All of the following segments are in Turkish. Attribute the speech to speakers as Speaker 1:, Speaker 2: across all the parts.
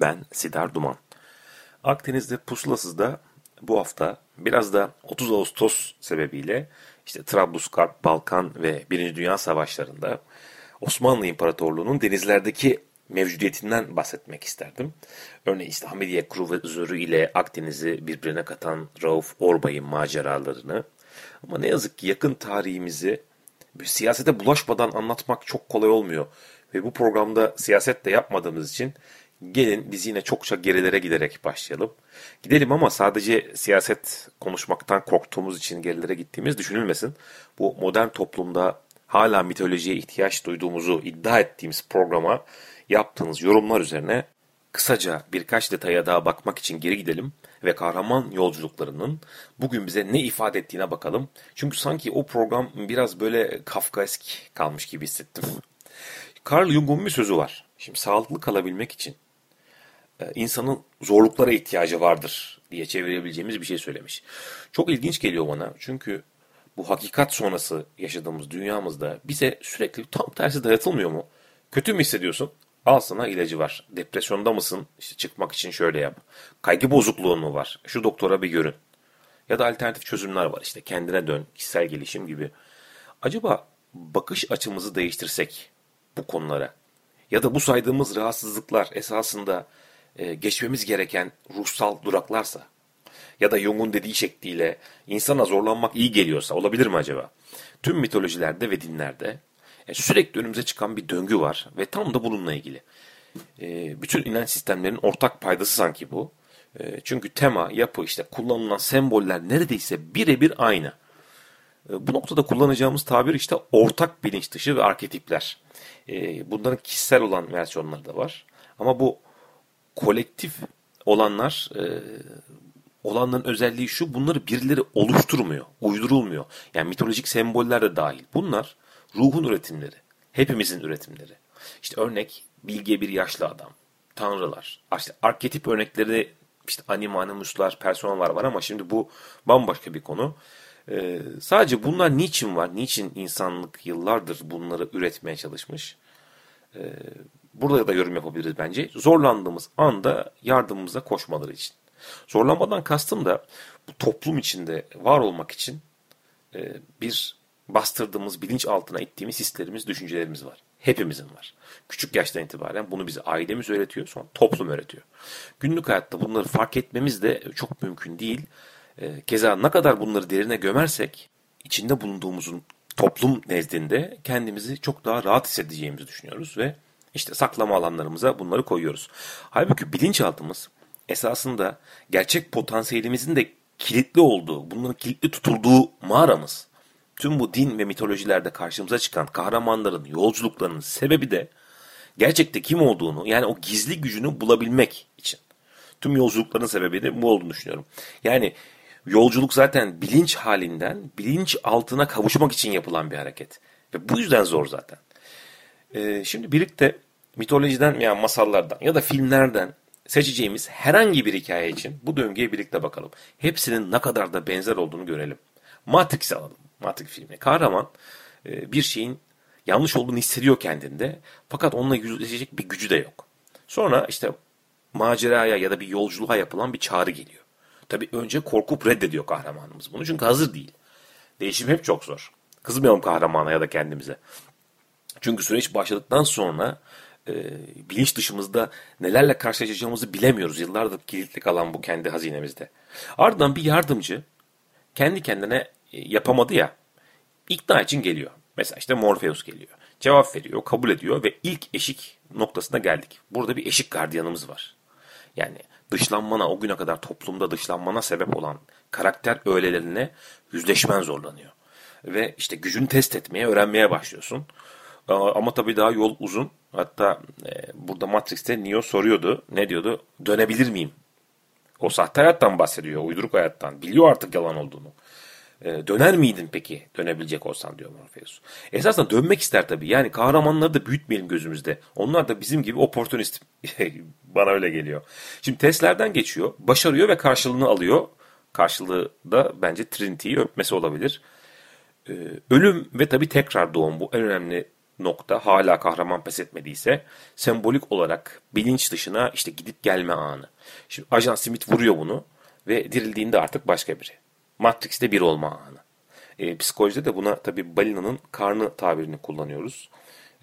Speaker 1: Ben Sidar Duman. Akdeniz'de pusulasızda bu hafta biraz da 30 Ağustos sebebiyle işte Trablusgarp, Balkan ve Birinci Dünya Savaşları'nda Osmanlı İmparatorluğu'nun denizlerdeki mevcudiyetinden bahsetmek isterdim. Örneğin işte Hamidiye Kruvazörü ile Akdeniz'i birbirine katan Rauf Orbay'ın maceralarını ama ne yazık ki yakın tarihimizi siyasete bulaşmadan anlatmak çok kolay olmuyor. Ve bu programda siyaset de yapmadığımız için gelin biz yine çokça gerilere giderek başlayalım. Gidelim ama sadece siyaset konuşmaktan korktuğumuz için gerilere gittiğimiz düşünülmesin. Bu modern toplumda hala mitolojiye ihtiyaç duyduğumuzu iddia ettiğimiz programa yaptığınız yorumlar üzerine kısaca birkaç detaya daha bakmak için geri gidelim ve kahraman yolculuklarının bugün bize ne ifade ettiğine bakalım. Çünkü sanki o program biraz böyle Kafkaesk kalmış gibi hissettim. Carl Jung'un bir sözü var. Şimdi sağlıklı kalabilmek için insanın zorluklara ihtiyacı vardır diye çevirebileceğimiz bir şey söylemiş. Çok ilginç geliyor bana çünkü bu hakikat sonrası yaşadığımız dünyamızda bize sürekli tam tersi dayatılmıyor mu? Kötü mü hissediyorsun? Al sana ilacı var. Depresyonda mısın? İşte çıkmak için şöyle yap. Kaygı bozukluğun mu var? Şu doktora bir görün. Ya da alternatif çözümler var işte kendine dön, kişisel gelişim gibi. Acaba bakış açımızı değiştirsek bu konulara ya da bu saydığımız rahatsızlıklar esasında e, geçmemiz gereken ruhsal duraklarsa ya da Jung'un dediği şekliyle insana zorlanmak iyi geliyorsa olabilir mi acaba? Tüm mitolojilerde ve dinlerde e, sürekli önümüze çıkan bir döngü var ve tam da bununla ilgili. E, bütün inanç sistemlerinin ortak paydası sanki bu. Çünkü tema, yapı, işte kullanılan semboller neredeyse birebir aynı. Bu noktada kullanacağımız tabir işte ortak bilinç dışı ve arketipler. Bunların kişisel olan versiyonları da var. Ama bu kolektif olanlar e, olanların özelliği şu bunları birileri oluşturmuyor, uydurulmuyor. Yani mitolojik semboller de dahil. Bunlar ruhun üretimleri, hepimizin üretimleri. İşte örnek bilge bir yaşlı adam, tanrılar, işte arketip örnekleri işte anima, animuslar, personalar var ama şimdi bu bambaşka bir konu. Ee, sadece bunlar niçin var? Niçin insanlık yıllardır bunları üretmeye çalışmış? Ee, burada da yorum yapabiliriz bence. Zorlandığımız anda yardımımıza koşmaları için. Zorlanmadan kastım da bu toplum içinde var olmak için e, bir bastırdığımız, bilinç altına ittiğimiz hislerimiz, düşüncelerimiz var. Hepimizin var. Küçük yaştan itibaren bunu bize ailemiz öğretiyor, sonra toplum öğretiyor. Günlük hayatta bunları fark etmemiz de çok mümkün değil. Ee, keza ne kadar bunları derine gömersek, içinde bulunduğumuzun toplum nezdinde kendimizi çok daha rahat hissedeceğimizi düşünüyoruz ve işte saklama alanlarımıza bunları koyuyoruz. Halbuki bilinçaltımız esasında gerçek potansiyelimizin de kilitli olduğu, bunların kilitli tutulduğu mağaramız. Tüm bu din ve mitolojilerde karşımıza çıkan kahramanların yolculuklarının sebebi de gerçekte kim olduğunu yani o gizli gücünü bulabilmek için. Tüm yolculukların sebebi de bu olduğunu düşünüyorum. Yani yolculuk zaten bilinç halinden bilinç altına kavuşmak için yapılan bir hareket. Ve bu yüzden zor zaten. Ee, şimdi birlikte mitolojiden yani masallardan ya da filmlerden seçeceğimiz herhangi bir hikaye için bu döngüye birlikte bakalım. Hepsinin ne kadar da benzer olduğunu görelim. Matrix'i alalım. Matrix filmi. Kahraman e, bir şeyin yanlış olduğunu hissediyor kendinde. Fakat onunla yüzleşecek bir gücü de yok. Sonra işte maceraya ya da bir yolculuğa yapılan bir çağrı geliyor. Tabi önce korkup reddediyor kahramanımız bunu çünkü hazır değil. Değişim hep çok zor. Kızmayalım kahramana ya da kendimize. Çünkü süreç başladıktan sonra e, bilinç dışımızda nelerle karşılaşacağımızı bilemiyoruz. Yıllardır kilitli kalan bu kendi hazinemizde. Ardından bir yardımcı kendi kendine e, yapamadı ya ikna için geliyor. Mesela işte Morpheus geliyor. Cevap veriyor, kabul ediyor ve ilk eşik noktasına geldik. Burada bir eşik gardiyanımız var. Yani dışlanmana, o güne kadar toplumda dışlanmana sebep olan karakter öğelerine yüzleşmen zorlanıyor. Ve işte gücünü test etmeye, öğrenmeye başlıyorsun. Ama tabii daha yol uzun. Hatta e, burada Matrix'te Neo soruyordu. Ne diyordu? Dönebilir miyim? O sahte hayattan bahsediyor. Uyduruk hayattan. Biliyor artık yalan olduğunu. E, döner miydin peki dönebilecek olsan diyor Morpheus. Esasında dönmek ister tabii. Yani kahramanları da büyütmeyelim gözümüzde. Onlar da bizim gibi oportunist. Bana öyle geliyor. Şimdi testlerden geçiyor. Başarıyor ve karşılığını alıyor. Karşılığı da bence Trinity'yi öpmesi olabilir. Ee, ölüm ve tabii tekrar doğum bu en önemli nokta. Hala kahraman pes etmediyse sembolik olarak bilinç dışına işte gidip gelme anı. Şimdi Ajan Smith vuruyor bunu ve dirildiğinde artık başka biri. Matrix'te bir olma anı. E, psikolojide de buna tabii balinanın karnı tabirini kullanıyoruz.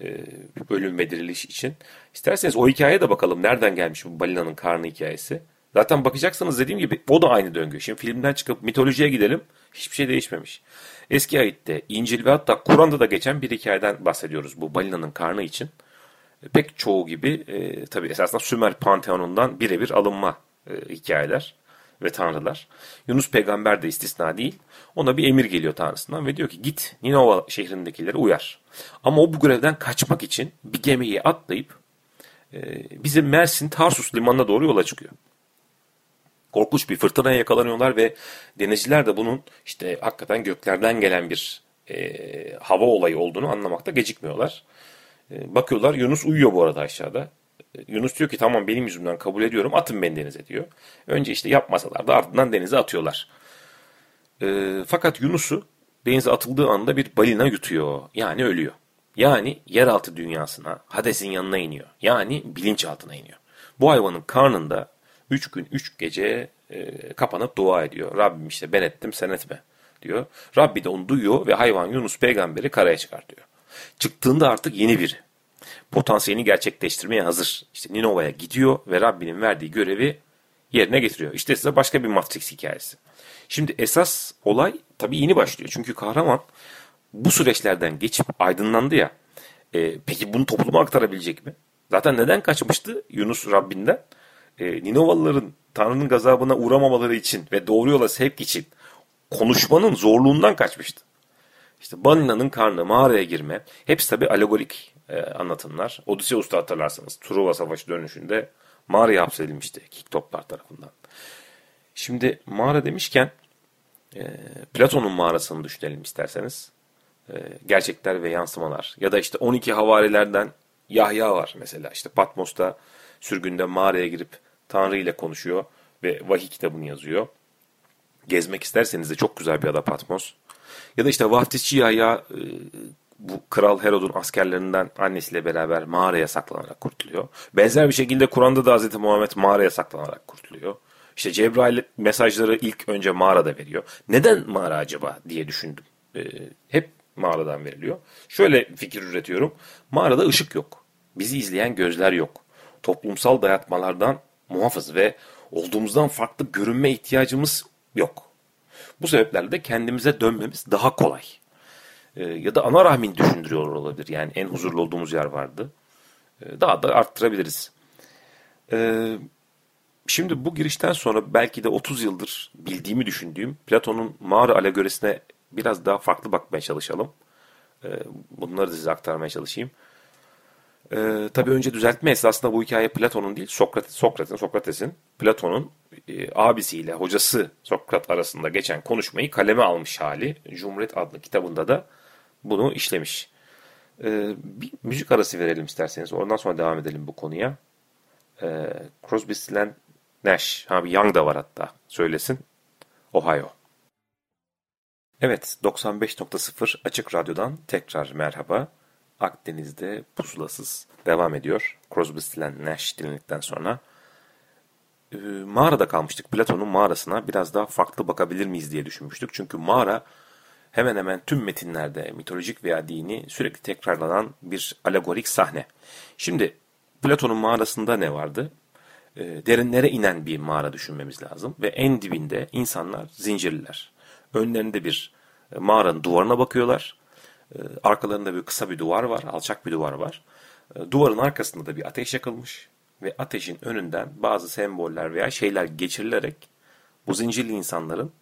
Speaker 1: E, ölüm ve diriliş için. İsterseniz o hikayeye de bakalım. Nereden gelmiş bu balinanın karnı hikayesi. Zaten bakacaksınız dediğim gibi o da aynı döngü. Şimdi filmden çıkıp mitolojiye gidelim. Hiçbir şey değişmemiş. Eski ayette İncil ve hatta Kur'an'da da geçen bir hikayeden bahsediyoruz bu balinanın karnı için. E, pek çoğu gibi e, tabii esasında Sümer Panteonundan birebir alınma e, hikayeler ve tanrılar. Yunus peygamber de istisna değil. Ona bir emir geliyor tanrısından ve diyor ki git Ninova şehrindekileri uyar. Ama o bu görevden kaçmak için bir gemiye atlayıp e, bizim Mersin Tarsus limanına doğru yola çıkıyor korkunç bir fırtınaya yakalanıyorlar ve denizciler de bunun işte hakikaten göklerden gelen bir e, hava olayı olduğunu anlamakta gecikmiyorlar. E, bakıyorlar Yunus uyuyor bu arada aşağıda. E, Yunus diyor ki tamam benim yüzümden kabul ediyorum atın beni denize diyor. Önce işte yapmasalar da ardından denize atıyorlar. E, fakat Yunus'u denize atıldığı anda bir balina yutuyor. Yani ölüyor. Yani yeraltı dünyasına, Hades'in yanına iniyor. Yani bilinçaltına iniyor. Bu hayvanın karnında Üç gün, üç gece e, kapanıp dua ediyor. Rabbim işte ben ettim sen etme diyor. Rabbi de onu duyuyor ve hayvan Yunus peygamberi karaya çıkartıyor. Çıktığında artık yeni biri. Potansiyelini gerçekleştirmeye hazır. İşte Ninova'ya gidiyor ve Rabbinin verdiği görevi yerine getiriyor. İşte size başka bir Matrix hikayesi. Şimdi esas olay tabii yeni başlıyor. Çünkü kahraman bu süreçlerden geçip aydınlandı ya. E, peki bunu topluma aktarabilecek mi? Zaten neden kaçmıştı Yunus Rabbinden? E, Ninovalıların Tanrı'nın gazabına uğramamaları için ve doğru yola sevk için konuşmanın zorluğundan kaçmıştı. İşte Balina'nın karnı, mağaraya girme. Hepsi tabi alegorik e, anlatımlar. Odysseus'ta hatırlarsanız Truva Savaşı dönüşünde mağaraya hapsedilmişti Kiktoplar tarafından. Şimdi mağara demişken e, Platon'un mağarasını düşünelim isterseniz. E, gerçekler ve yansımalar. Ya da işte 12 havarilerden Yahya var mesela. İşte Patmos'ta sürgünde mağaraya girip Tanrı ile konuşuyor ve vahiy kitabını yazıyor. Gezmek isterseniz de çok güzel bir ada Patmos. Ya da işte vaftizçi Yahya e, bu Kral Herod'un askerlerinden annesiyle beraber mağaraya saklanarak kurtuluyor. Benzer bir şekilde Kur'an'da da Hz. Muhammed mağaraya saklanarak kurtuluyor. İşte Cebrail mesajları ilk önce mağarada veriyor. Neden mağara acaba diye düşündüm. Ee, hep mağaradan veriliyor. Şöyle fikir üretiyorum. Mağarada ışık yok. Bizi izleyen gözler yok. Toplumsal dayatmalardan muhafız ve olduğumuzdan farklı görünme ihtiyacımız yok. Bu sebeplerle de kendimize dönmemiz daha kolay. Ee, ya da ana rahmin düşündürüyor olabilir. Yani en huzurlu olduğumuz yer vardı. Ee, daha da arttırabiliriz. Ee, şimdi bu girişten sonra belki de 30 yıldır bildiğimi düşündüğüm Platon'un mağara alegorisine biraz daha farklı bakmaya çalışalım. Ee, bunları da size aktarmaya çalışayım. Ee, tabii önce düzeltme esasında bu hikaye Platon'un değil Sokrates, Sokrates'in, Sokrates'in Platon'un e, abisiyle hocası Sokrat arasında geçen konuşmayı kaleme almış hali. Cumhuriyet adlı kitabında da bunu işlemiş. Ee, bir müzik arası verelim isterseniz. Oradan sonra devam edelim bu konuya. Ee, Crosby, Stills Nash. Ha bir Young da var hatta. Söylesin. Ohio. Evet 95.0 Açık Radyo'dan tekrar merhaba. Akdeniz'de pusulasız devam ediyor. Crosby, Stills Nash dinledikten sonra. E, mağarada kalmıştık. Platon'un mağarasına biraz daha farklı bakabilir miyiz diye düşünmüştük. Çünkü mağara hemen hemen tüm metinlerde mitolojik veya dini sürekli tekrarlanan bir alegorik sahne. Şimdi Platon'un mağarasında ne vardı? E, derinlere inen bir mağara düşünmemiz lazım. Ve en dibinde insanlar zincirliler. Önlerinde bir mağaranın duvarına bakıyorlar ee, arkalarında bir kısa bir duvar var, alçak bir duvar var. Ee, duvarın arkasında da bir ateş yakılmış ve ateşin önünden bazı semboller veya şeyler geçirilerek bu zincirli insanların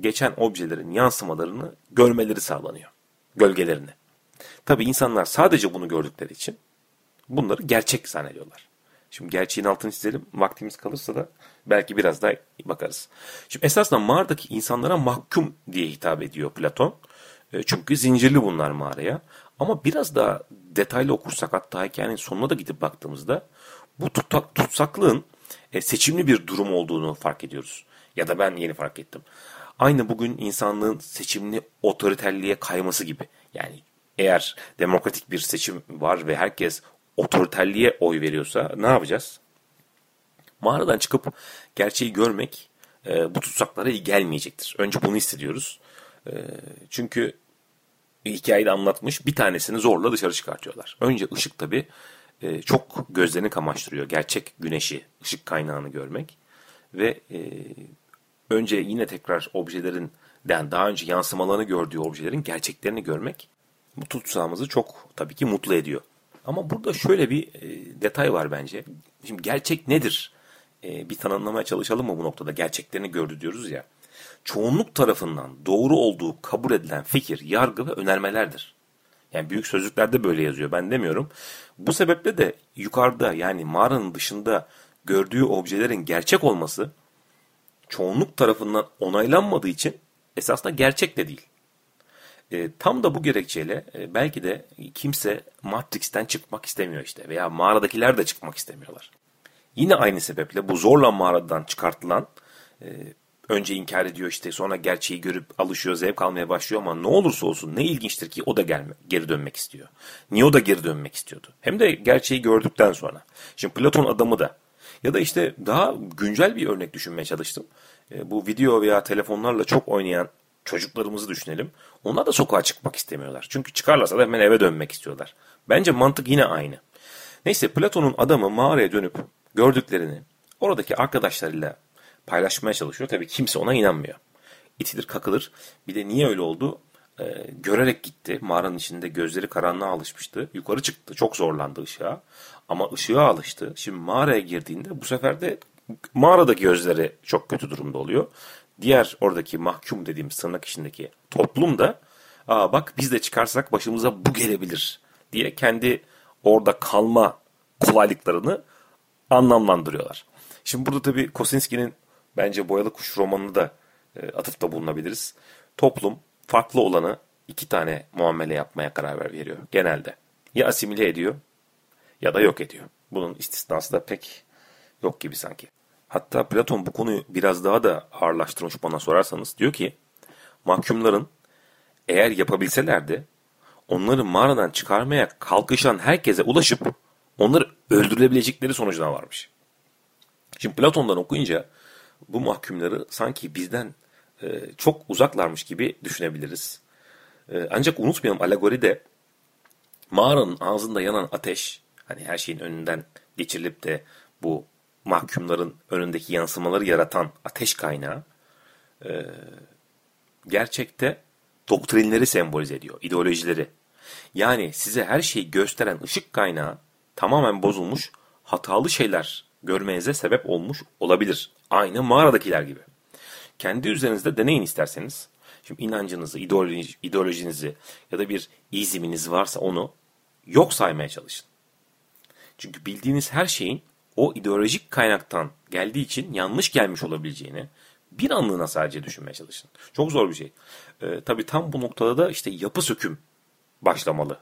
Speaker 1: geçen objelerin yansımalarını görmeleri sağlanıyor. Gölgelerini. Tabi insanlar sadece bunu gördükleri için bunları gerçek zannediyorlar. Şimdi gerçeğin altını çizelim. Vaktimiz kalırsa da belki biraz daha bakarız. Şimdi esasında mağaradaki insanlara mahkum diye hitap ediyor Platon. E, çünkü zincirli bunlar mağaraya. Ama biraz daha detaylı okursak hatta hikayenin sonuna da gidip baktığımızda bu tutak, tutsaklığın e, seçimli bir durum olduğunu fark ediyoruz. Ya da ben yeni fark ettim. Aynı bugün insanlığın seçimli otoriterliğe kayması gibi. Yani eğer demokratik bir seçim var ve herkes otoriterliğe oy veriyorsa ne yapacağız? Mağaradan çıkıp gerçeği görmek e, bu tutsaklara iyi gelmeyecektir. Önce bunu hissediyoruz. E, çünkü hikayede anlatmış bir tanesini zorla dışarı çıkartıyorlar. Önce ışık tabi e, çok gözlerini kamaştırıyor. Gerçek güneşi, ışık kaynağını görmek. Ve e, önce yine tekrar objelerin, yani daha önce yansımalarını gördüğü objelerin gerçeklerini görmek bu tutsağımızı çok tabii ki mutlu ediyor. Ama burada şöyle bir e, detay var bence. Şimdi gerçek nedir? E, bir tanımlamaya çalışalım mı bu noktada? Gerçeklerini gördü diyoruz ya. Çoğunluk tarafından doğru olduğu kabul edilen fikir, yargı ve önermelerdir. Yani büyük sözlüklerde böyle yazıyor. Ben demiyorum. Bu sebeple de yukarıda yani mağaranın dışında gördüğü objelerin gerçek olması çoğunluk tarafından onaylanmadığı için esasında gerçek de değil. E, tam da bu gerekçeyle e, belki de kimse Matrix'ten çıkmak istemiyor işte veya mağaradakiler de çıkmak istemiyorlar. Yine aynı sebeple bu zorla mağaradan çıkartılan e, önce inkar ediyor işte sonra gerçeği görüp alışıyor zevk almaya başlıyor ama ne olursa olsun ne ilginçtir ki o da gelme, geri dönmek istiyor. Niye o da geri dönmek istiyordu? Hem de gerçeği gördükten sonra. Şimdi Platon adamı da ya da işte daha güncel bir örnek düşünmeye çalıştım. E, bu video veya telefonlarla çok oynayan çocuklarımızı düşünelim. Onlar da sokağa çıkmak istemiyorlar. Çünkü çıkarlarsa da hemen eve dönmek istiyorlar. Bence mantık yine aynı. Neyse Platon'un adamı mağaraya dönüp gördüklerini oradaki arkadaşlarıyla paylaşmaya çalışıyor. Tabii kimse ona inanmıyor. İtilir kakılır. Bir de niye öyle oldu? Ee, görerek gitti. Mağaranın içinde gözleri karanlığa alışmıştı. Yukarı çıktı. Çok zorlandı ışığa. Ama ışığa alıştı. Şimdi mağaraya girdiğinde bu sefer de mağaradaki gözleri çok kötü durumda oluyor diğer oradaki mahkum dediğimiz tırnak içindeki toplum da Aa bak biz de çıkarsak başımıza bu gelebilir diye kendi orada kalma kolaylıklarını anlamlandırıyorlar. Şimdi burada tabii Kosinski'nin bence Boyalı Kuş romanını da e, atıfta bulunabiliriz. Toplum farklı olanı iki tane muamele yapmaya karar veriyor genelde. Ya asimile ediyor ya da yok ediyor. Bunun istisnası da pek yok gibi sanki. Hatta Platon bu konuyu biraz daha da ağırlaştırmış bana sorarsanız. Diyor ki mahkumların eğer yapabilselerdi onları mağaradan çıkarmaya kalkışan herkese ulaşıp onları öldürülebilecekleri sonucuna varmış. Şimdi Platon'dan okuyunca bu mahkumları sanki bizden e, çok uzaklarmış gibi düşünebiliriz. E, ancak unutmayalım alegoride mağaranın ağzında yanan ateş, hani her şeyin önünden geçirilip de bu mahkumların önündeki yansımaları yaratan ateş kaynağı e, gerçekte doktrinleri sembolize ediyor, ideolojileri. Yani size her şeyi gösteren ışık kaynağı tamamen bozulmuş, hatalı şeyler görmenize sebep olmuş olabilir. Aynı mağaradakiler gibi. Kendi üzerinizde deneyin isterseniz. Şimdi inancınızı, ideoloji, ideolojinizi ya da bir iziminiz varsa onu yok saymaya çalışın. Çünkü bildiğiniz her şeyin o ideolojik kaynaktan geldiği için yanlış gelmiş olabileceğini bir anlığına sadece düşünmeye çalışın. Çok zor bir şey. Ee, tabii tam bu noktada da işte yapı söküm başlamalı.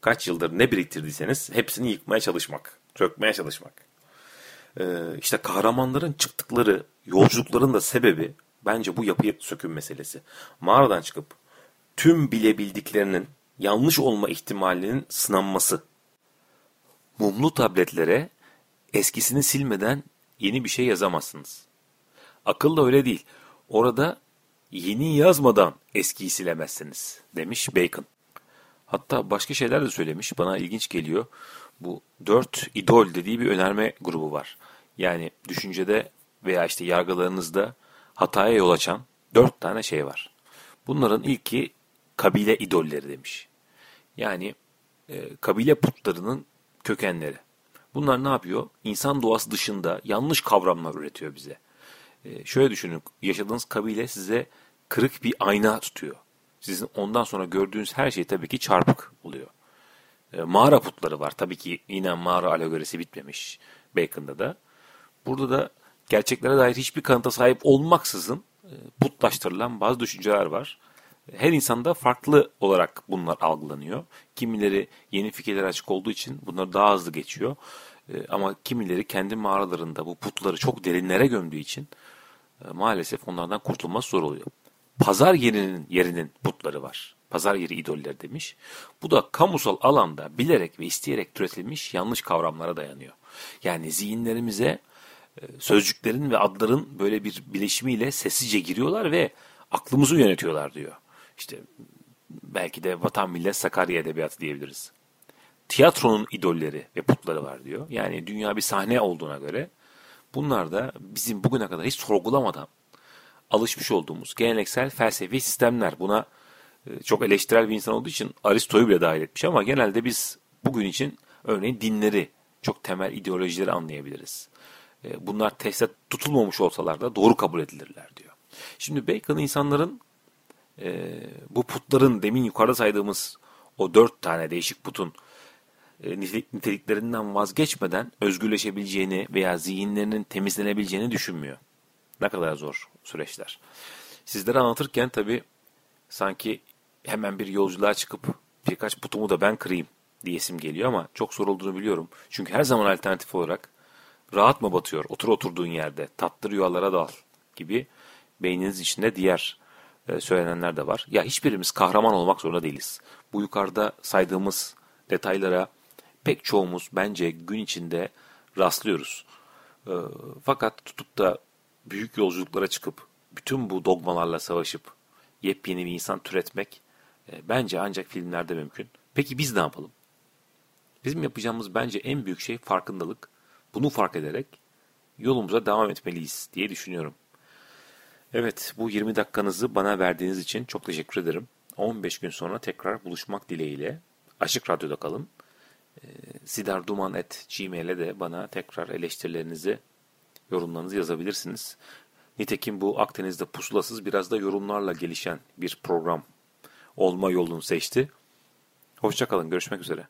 Speaker 1: Kaç yıldır ne biriktirdiyseniz hepsini yıkmaya çalışmak, sökmeye çalışmak. Ee, işte kahramanların çıktıkları yolculukların da sebebi bence bu yapı söküm meselesi. Mağaradan çıkıp tüm bilebildiklerinin yanlış olma ihtimalinin sınanması. Mumlu tabletlere eskisini silmeden yeni bir şey yazamazsınız. Akıl da öyle değil. Orada yeni yazmadan eskiyi silemezsiniz demiş Bacon. Hatta başka şeyler de söylemiş. Bana ilginç geliyor. Bu dört idol dediği bir önerme grubu var. Yani düşüncede veya işte yargılarınızda hataya yol açan dört tane şey var. Bunların ilki kabile idolleri demiş. Yani e, kabile putlarının kökenleri. Bunlar ne yapıyor? İnsan doğası dışında yanlış kavramlar üretiyor bize. Ee, şöyle düşünün, yaşadığınız kabile size kırık bir ayna tutuyor. Sizin ondan sonra gördüğünüz her şey tabii ki çarpık oluyor. E, mağara putları var. Tabii ki yine mağara alegorisi bitmemiş Bacon'da da. Burada da gerçeklere dair hiçbir kanıta sahip olmaksızın e, putlaştırılan bazı düşünceler var. Her insanda farklı olarak bunlar algılanıyor. Kimileri yeni fikirlere açık olduğu için bunlar daha hızlı geçiyor. E, ama kimileri kendi mağaralarında bu putları çok derinlere gömdüğü için maalesef onlardan kurtulması zor oluyor. Pazar yerinin yerinin putları var. Pazar yeri idolleri demiş. Bu da kamusal alanda bilerek ve isteyerek türetilmiş yanlış kavramlara dayanıyor. Yani zihinlerimize e, sözcüklerin ve adların böyle bir bileşimiyle sessizce giriyorlar ve aklımızı yönetiyorlar diyor. İşte belki de vatan millet Sakarya edebiyatı diyebiliriz. Tiyatronun idolleri ve putları var diyor. Yani dünya bir sahne olduğuna göre bunlar da bizim bugüne kadar hiç sorgulamadan alışmış olduğumuz geleneksel felsefi sistemler. Buna çok eleştirel bir insan olduğu için Aristo'yu bile dahil etmiş ama genelde biz bugün için örneğin dinleri, çok temel ideolojileri anlayabiliriz. E, bunlar testte tutulmamış olsalar da doğru kabul edilirler diyor. Şimdi Bacon insanların e, bu putların demin yukarıda saydığımız o dört tane değişik putun e, niteliklerinden vazgeçmeden özgürleşebileceğini veya zihinlerinin temizlenebileceğini düşünmüyor. Ne kadar zor süreçler. Sizlere anlatırken tabii sanki hemen bir yolculuğa çıkıp birkaç putumu da ben kırayım diyesim geliyor ama çok zor olduğunu biliyorum. Çünkü her zaman alternatif olarak rahat mı batıyor otur oturduğun yerde tatlı rüyalara dal gibi beyniniz içinde diğer e, söylenenler de var. Ya hiçbirimiz kahraman olmak zorunda değiliz. Bu yukarıda saydığımız detaylara pek çoğumuz bence gün içinde rastlıyoruz. E, fakat tutup da büyük yolculuklara çıkıp bütün bu dogmalarla savaşıp yepyeni bir insan türetmek e, bence ancak filmlerde mümkün. Peki biz ne yapalım? Bizim yapacağımız bence en büyük şey farkındalık. Bunu fark ederek yolumuza devam etmeliyiz diye düşünüyorum. Evet, bu 20 dakikanızı bana verdiğiniz için çok teşekkür ederim. 15 gün sonra tekrar buluşmak dileğiyle. Açık Radyo'da kalın. E, sidarduman.gmail'e de bana tekrar eleştirilerinizi, yorumlarınızı yazabilirsiniz. Nitekim bu Akdeniz'de pusulasız biraz da yorumlarla gelişen bir program olma yolunu seçti. Hoşçakalın, görüşmek üzere.